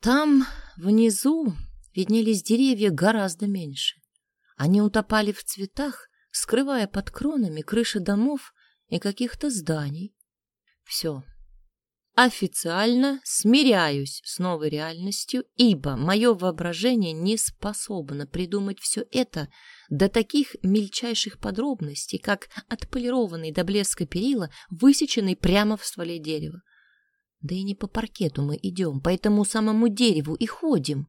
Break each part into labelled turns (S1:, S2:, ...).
S1: Там, внизу, виднелись деревья гораздо меньше. Они утопали в цветах, скрывая под кронами крыши домов и каких-то зданий. Все. Официально смиряюсь с новой реальностью, ибо мое воображение не способно придумать все это до таких мельчайших подробностей, как отполированный до блеска перила, высеченный прямо в стволе дерева. Да и не по паркету мы идем, по этому самому дереву и ходим.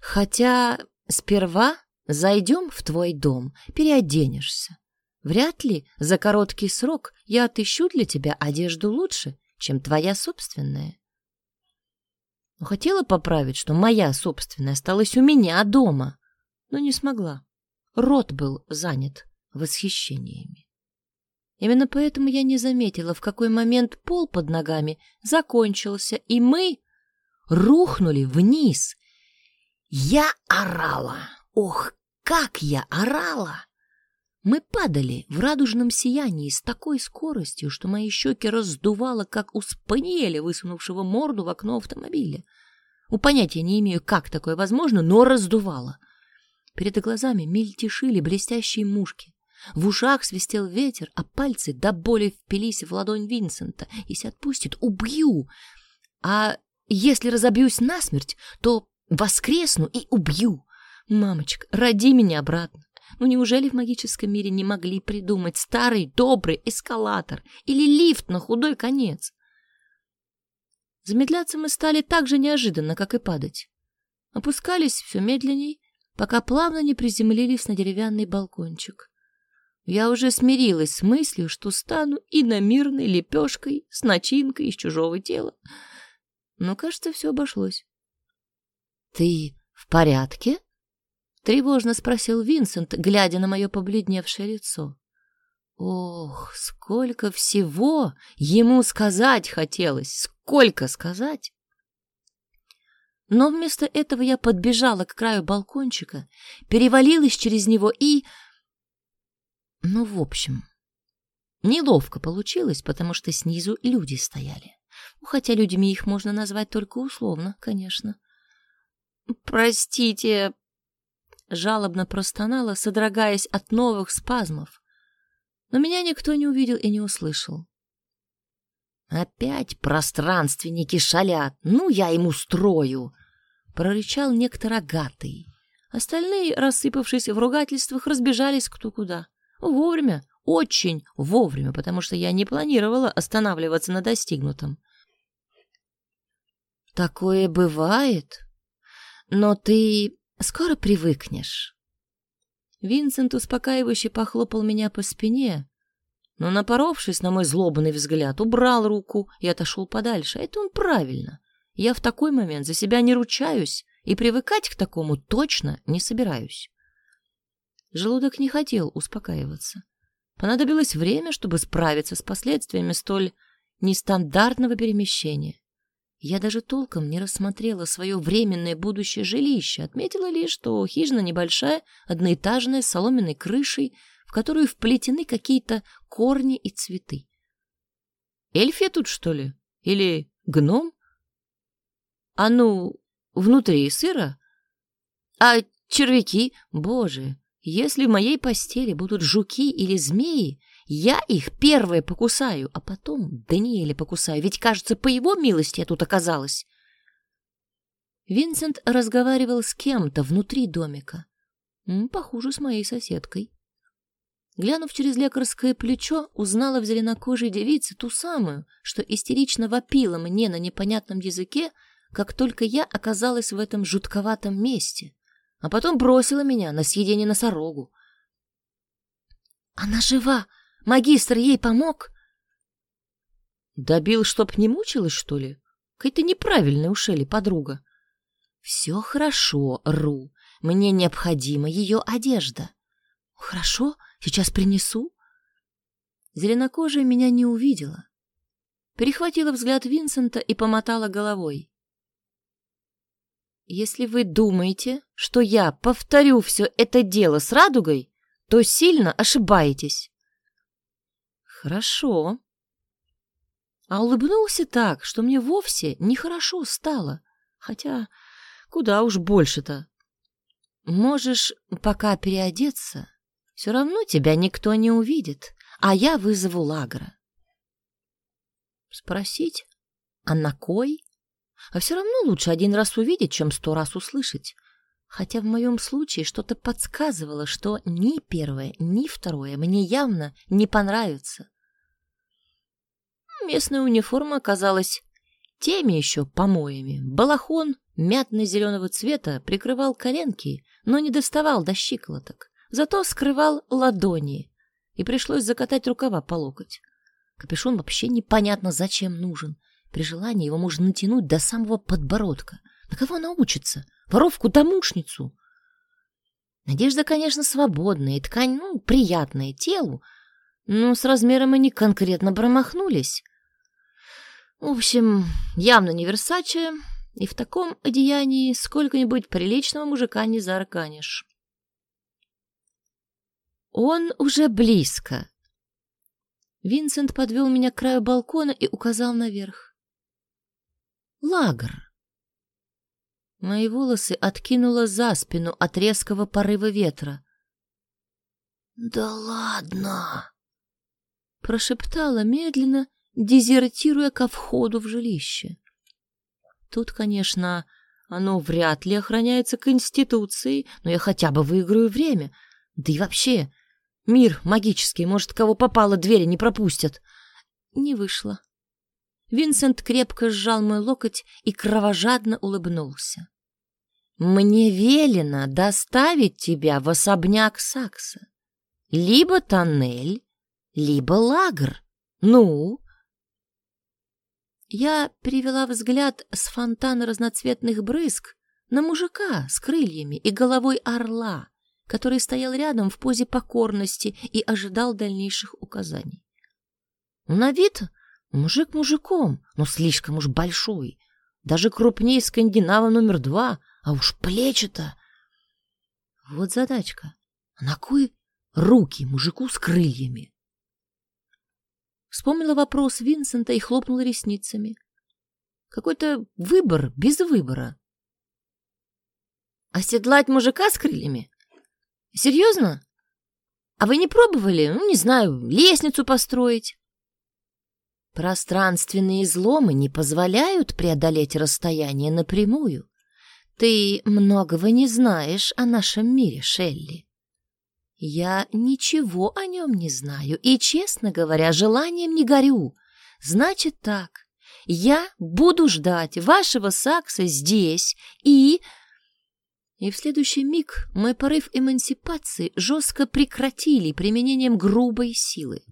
S1: Хотя сперва зайдем в твой дом, переоденешься. Вряд ли за короткий срок я отыщу для тебя одежду лучше, чем твоя собственная. Но хотела поправить, что моя собственная осталась у меня дома, но не смогла. Рот был занят восхищениями. Именно поэтому я не заметила, в какой момент пол под ногами закончился, и мы рухнули вниз. Я орала. Ох, как я орала! Мы падали в радужном сиянии с такой скоростью, что мои щеки раздувало, как у спаниеля, высунувшего морду в окно автомобиля. У понятия не имею, как такое возможно, но раздувало. Перед глазами мельтешили блестящие мушки. В ушах свистел ветер, а пальцы до боли впились в ладонь Винсента. Если отпустит, убью. А если разобьюсь насмерть, то воскресну и убью. Мамочка, роди меня обратно. Ну неужели в магическом мире не могли придумать старый добрый эскалатор или лифт на худой конец? Замедляться мы стали так же неожиданно, как и падать. Опускались все медленней, пока плавно не приземлились на деревянный балкончик. Я уже смирилась с мыслью, что стану иномирной лепешкой с начинкой из чужого тела. Но, кажется, все обошлось. — Ты в порядке? — тревожно спросил Винсент, глядя на мое побледневшее лицо. Ох, сколько всего ему сказать хотелось, сколько сказать! Но вместо этого я подбежала к краю балкончика, перевалилась через него и ну, в общем, неловко получилось, потому что снизу люди стояли. Ну, хотя людьми их можно назвать только условно, конечно. «Простите», — жалобно простонала, содрогаясь от новых спазмов. Но меня никто не увидел и не услышал. «Опять пространственники шалят! Ну, я им устрою!» — прорычал некто рогатый. Остальные, рассыпавшись в ругательствах, разбежались кто куда. Вовремя, очень вовремя, потому что я не планировала останавливаться на достигнутом. Такое бывает, но ты скоро привыкнешь. Винсент успокаивающе похлопал меня по спине, но, напоровшись на мой злобный взгляд, убрал руку и отошел подальше. Это он правильно. Я в такой момент за себя не ручаюсь и привыкать к такому точно не собираюсь. Желудок не хотел успокаиваться. Понадобилось время, чтобы справиться с последствиями столь нестандартного перемещения. Я даже толком не рассмотрела свое временное будущее жилище, отметила лишь, что хижина небольшая, одноэтажная, с соломенной крышей, в которую вплетены какие-то корни и цветы. Эльфия тут, что ли? Или гном? А ну, внутри сыра? А червяки? Боже, если в моей постели будут жуки или змеи, я их первые покусаю, а потом Даниэля покусаю, ведь, кажется, по его милости я тут оказалась. Винсент разговаривал с кем-то внутри домика. Похоже, с моей соседкой. Глянув через лекарское плечо, узнала в зеленокожей девице ту самую, что истерично вопила мне на непонятном языке, как только я оказалась в этом жутковатом месте а потом бросила меня на съедение носорогу. «Она жива! Магистр ей помог?» «Добил, чтоб не мучилась, что ли? Какая-то неправильная у Шелли подруга». «Все хорошо, Ру. Мне необходима ее одежда». «Хорошо, сейчас принесу». Зеленокожая меня не увидела. Перехватила взгляд Винсента и помотала головой. Если вы думаете, что я повторю все это дело с радугой, то сильно ошибаетесь. Хорошо. а улыбнулся так, что мне вовсе нехорошо стало. Хотя куда уж больше-то. Можешь пока переодеться, все равно тебя никто не увидит, а я вызову Лагра. Спросить, а на кой? А все равно лучше один раз увидеть, чем сто раз услышать. Хотя в моем случае что-то подсказывало, что ни первое, ни второе мне явно не понравится. Местная униформа оказалась теми еще помоями. Балахон мятно-зеленого цвета прикрывал коленки, но не доставал до щиколоток. Зато скрывал ладони, и пришлось закатать рукава по локоть. Капюшон вообще непонятно зачем нужен. При желании его можно натянуть до самого подбородка. На кого она учится? Воровку-домушницу? Надежда, конечно, свободная, и ткань, ну, приятная телу, но с размером они конкретно промахнулись. В общем, явно не Версаче, и в таком одеянии сколько-нибудь приличного мужика не зарканишь. Он уже близко. Винсент подвел меня к краю балкона и указал наверх. Лагр. Мои волосы откинуло за спину от резкого порыва ветра. «Да ладно!» Прошептала медленно, дезертируя ко входу в жилище. Тут, конечно, оно вряд ли охраняется Конституцией, но я хотя бы выиграю время. Да и вообще, Мир магический, может, кого попало, двери не пропустят. Не вышло. Винсент крепко сжал мой локоть и кровожадно улыбнулся. «Мне велено доставить тебя в особняк Сакса. Либо тоннель, либо лагер. Ну?» Я перевела взгляд с фонтана разноцветных брызг на мужика с крыльями и головой орла, который стоял рядом в позе покорности и ожидал дальнейших указаний. На вид мужик мужиком, но слишком уж большой, даже крупнее скандинава номер два, а уж плечи-то... Вот задачка. А на кой руки мужику с крыльями? Вспомнила вопрос Винсента и хлопнула ресницами. Какой-то выбор без выбора. Оседлать мужика с крыльями? Серьезно? А вы не пробовали, ну, не знаю, лестницу построить? Пространственные изломы не позволяют преодолеть расстояние напрямую. Ты многого не знаешь о нашем мире, Шелли. Я ничего о нем не знаю и, честно говоря, желанием не горю. Значит так, я буду ждать вашего Сакса здесь и и в следующий миг мой порыв эмансипации жестко прекратили применением грубой силы.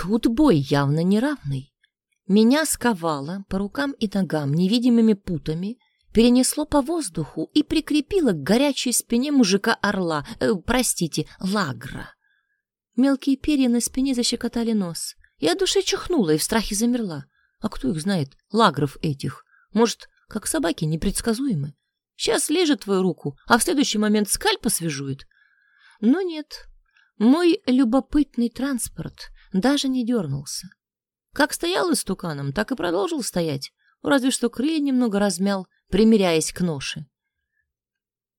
S1: Тут бой явно неравный. Меня сковало по рукам и ногам невидимыми путами, перенесло по воздуху и прикрепило к горячей спине мужика-орла, э, простите, лагра. Мелкие перья на спине защекотали нос. Я души чихнула и в страхе замерла. А кто их знает, лагров этих? Может, как собаки непредсказуемы? Сейчас лежит твою руку, а в следующий момент скальп освежует. Но нет, мой любопытный транспорт даже не дернулся. Как стоял истуканом, так и продолжил стоять, разве что крылья немного размял, примиряясь к ноше.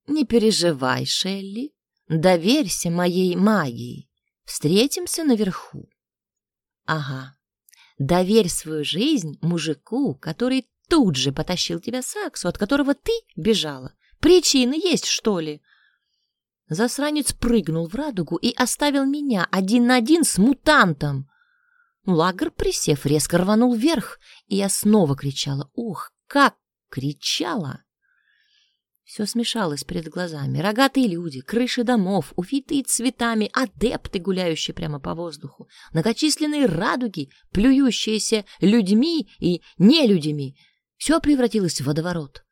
S1: Не переживай, Шелли, доверься моей магии. Встретимся наверху. Ага, доверь свою жизнь мужику, который тут же потащил тебя Саксу, от которого ты бежала. Причины есть, что ли?» Засранец прыгнул в радугу и оставил меня один на один с мутантом. Лагер, присев, резко рванул вверх, и я снова кричала. Ух, как кричала! Все смешалось перед глазами. Рогатые люди, крыши домов, увитые цветами, адепты, гуляющие прямо по воздуху, многочисленные радуги, плюющиеся людьми и нелюдями — все превратилось в водоворот.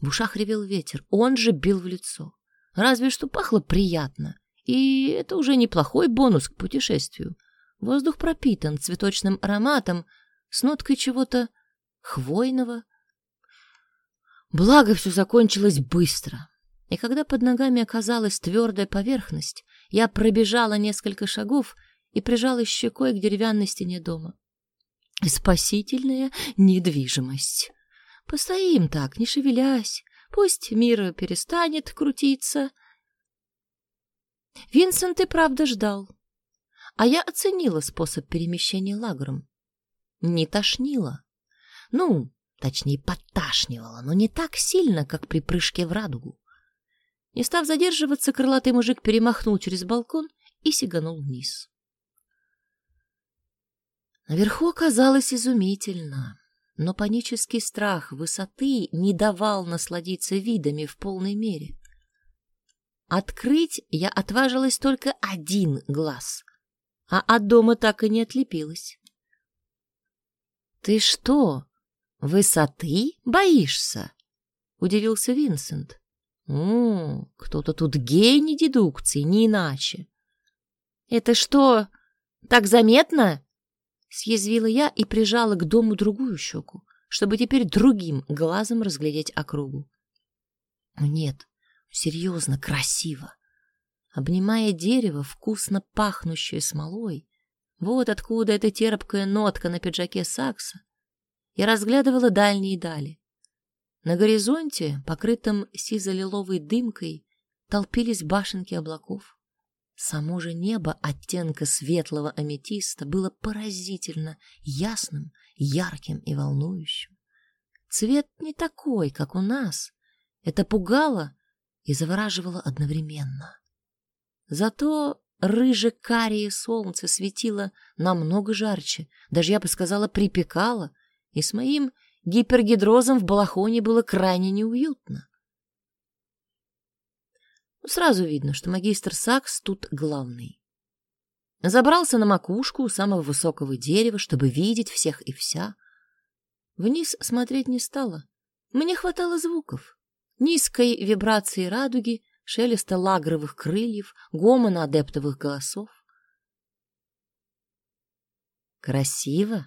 S1: В ушах ревел ветер, он же бил в лицо. Разве что пахло приятно, и это уже неплохой бонус к путешествию. Воздух пропитан цветочным ароматом с ноткой чего-то хвойного. Благо, все закончилось быстро. И когда под ногами оказалась твердая поверхность, я пробежала несколько шагов и прижалась щекой к деревянной стене дома. Спасительная недвижимость. Постоим так, не шевелясь, пусть мир перестанет крутиться. Винсент и правда ждал, а я оценила способ перемещения лагером. Не тошнило. Ну, точнее, подташнивало, но не так сильно, как при прыжке в радугу. Не став задерживаться, крылатый мужик перемахнул через балкон и сиганул вниз. Наверху оказалось изумительно, но панический страх высоты не давал насладиться видами в полной мере. Открыть я отважилась только один глаз, а от дома так и не отлепилась. — Ты что, высоты боишься? — удивился Винсент. Кто-то тут гений дедукции, не иначе. Это что, так заметно? Съязвила я и прижала к дому другую щеку, чтобы теперь другим глазом разглядеть округу. Нет, серьезно, красиво. Обнимая дерево, вкусно пахнущее смолой, вот откуда эта терпкая нотка на пиджаке Сакса, я разглядывала дальние дали. На горизонте, покрытом сизо-лиловой дымкой, толпились башенки облаков. Само же небо оттенка светлого аметиста было поразительно ясным, ярким и волнующим. Цвет не такой, как у нас. Это пугало и завораживало одновременно. Зато рыже-карие солнце светило намного жарче, даже, я бы сказала, припекало, и с моим гипергидрозом в балахоне было крайне неуютно. Сразу видно, что магистр Сакс тут главный. Забрался на макушку у самого высокого дерева, чтобы видеть всех и вся. Вниз смотреть не стало. Мне хватало звуков. Низкой вибрации радуги, шелеста лагровых крыльев, гомона адептовых голосов. «Красиво?»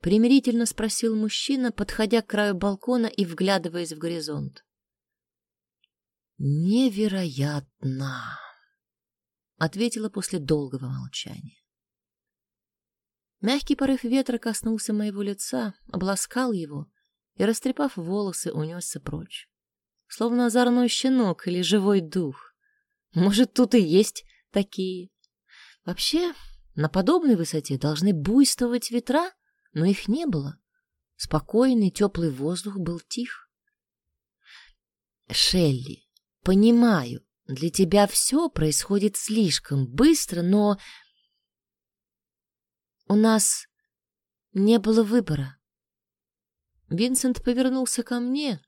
S1: Примирительно спросил мужчина, подходя к краю балкона и вглядываясь в горизонт. «Невероятно!» — ответила после долгого молчания. Мягкий порыв ветра коснулся моего лица, обласкал его и, растрепав волосы, унесся прочь. Словно озорной щенок или живой дух. Может, тут и есть такие. Вообще, на подобной высоте должны буйствовать ветра, но их не было. Спокойный теплый воздух был тих. «Шелли, понимаю, для тебя все происходит слишком быстро, но у нас не было выбора». Винсент повернулся ко мне,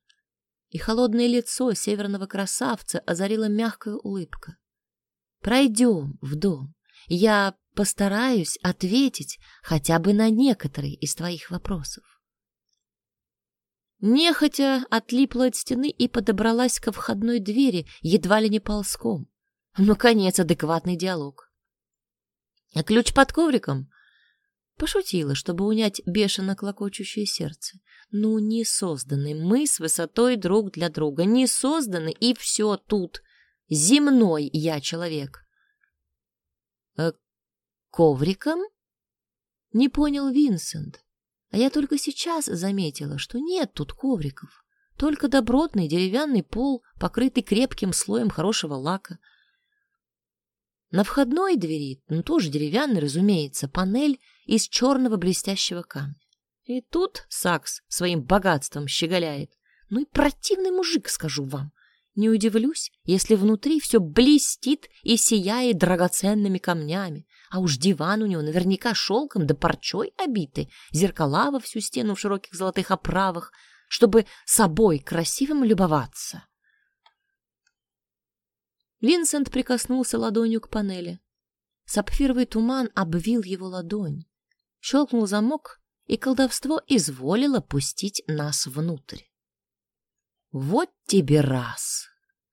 S1: и холодное лицо северного красавца озарила мягкая улыбка. «Пройдем в дом. Я постараюсь ответить хотя бы на некоторые из твоих вопросов. Нехотя отлипла от стены и подобралась ко входной двери, едва ли не ползком. Наконец, адекватный диалог. А ключ под ковриком? Пошутила, чтобы унять бешено клокочущее сердце. Ну, не созданы мы с высотой друг для друга, не созданы, и все тут. Земной я человек. «Э, ковриком? Не понял Винсент. А я только сейчас заметила, что нет тут ковриков. Только добротный деревянный пол, покрытый крепким слоем хорошего лака. На входной двери, ну тоже деревянный, разумеется, панель из черного блестящего камня. И тут Сакс своим богатством щеголяет. Ну и противный мужик, скажу вам. Не удивлюсь, если внутри все блестит и сияет драгоценными камнями. А уж диван у него наверняка шелком да парчой обитый, зеркала во всю стену в широких золотых оправах, чтобы собой красивым любоваться. Винсент прикоснулся ладонью к панели. Сапфировый туман обвил его ладонь. Щелкнул замок, и колдовство изволило пустить нас внутрь. Вот тебе раз!